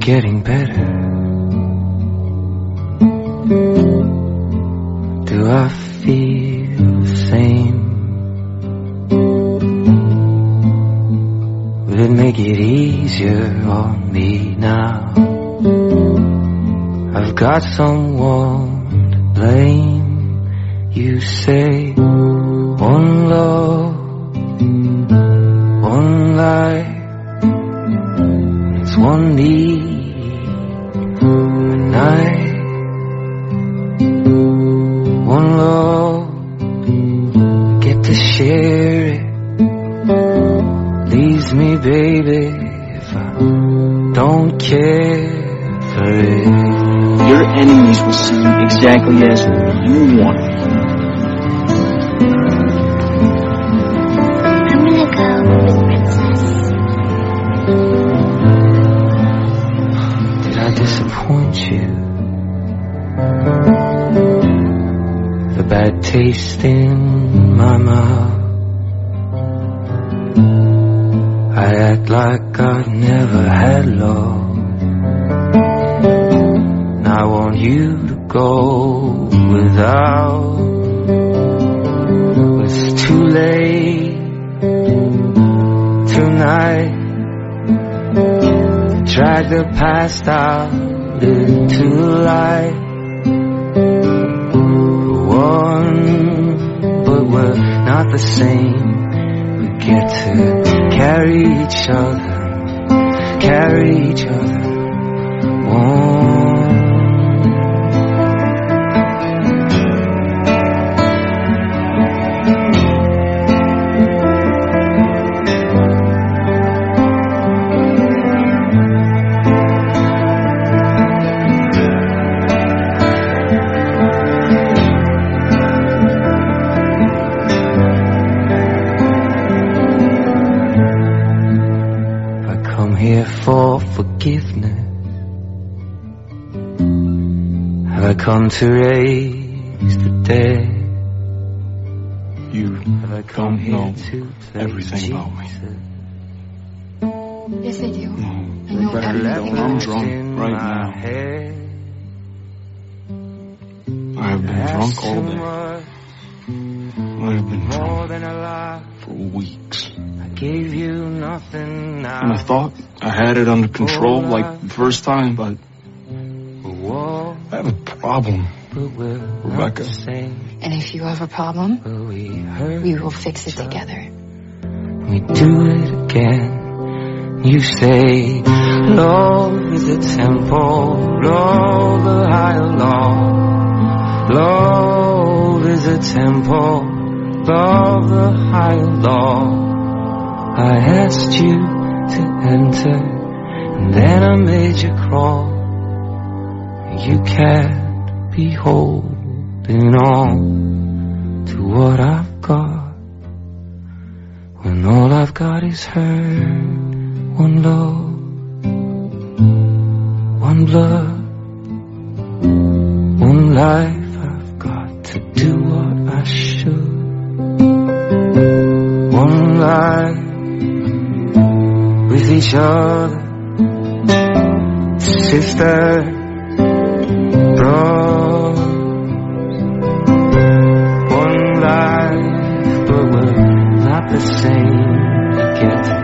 getting better? Do I feel the same? Will it make it easier on me now? I've got someone to blame. You say one love, if I don't care for it. Your enemies will see you exactly as you want. I'm gonna go with Princess. Did I disappoint you? The bad taste in my mouth. Act like I never had love. And I want you to go without. It's too late tonight. Drag the past out into light. One, but we're not the same. Each other, carry each other. Come here for forgiveness. Have I come to raise the dead? You Have I come don't here know to play everything about me. Jesus? Yes, I do. No, I know but everything. I'm drunk right now. head. I have been drunk all day. Much, I have been More than a lie. for weeks. I gave you nothing now. And I thought I had it under control like the first time, but Whoa, I have a problem. but we're Rebecca. And if you have a problem, we will fix it together. We do it again. You say love is a temple, love a higher law. Love is a temple, love a higher law. I asked you to enter, and then I made you crawl. You can't be holding on to what I've got. When all I've got is hurt, one love, one blood, one life. with each other. Sister, bro, one life, but we're not the same again.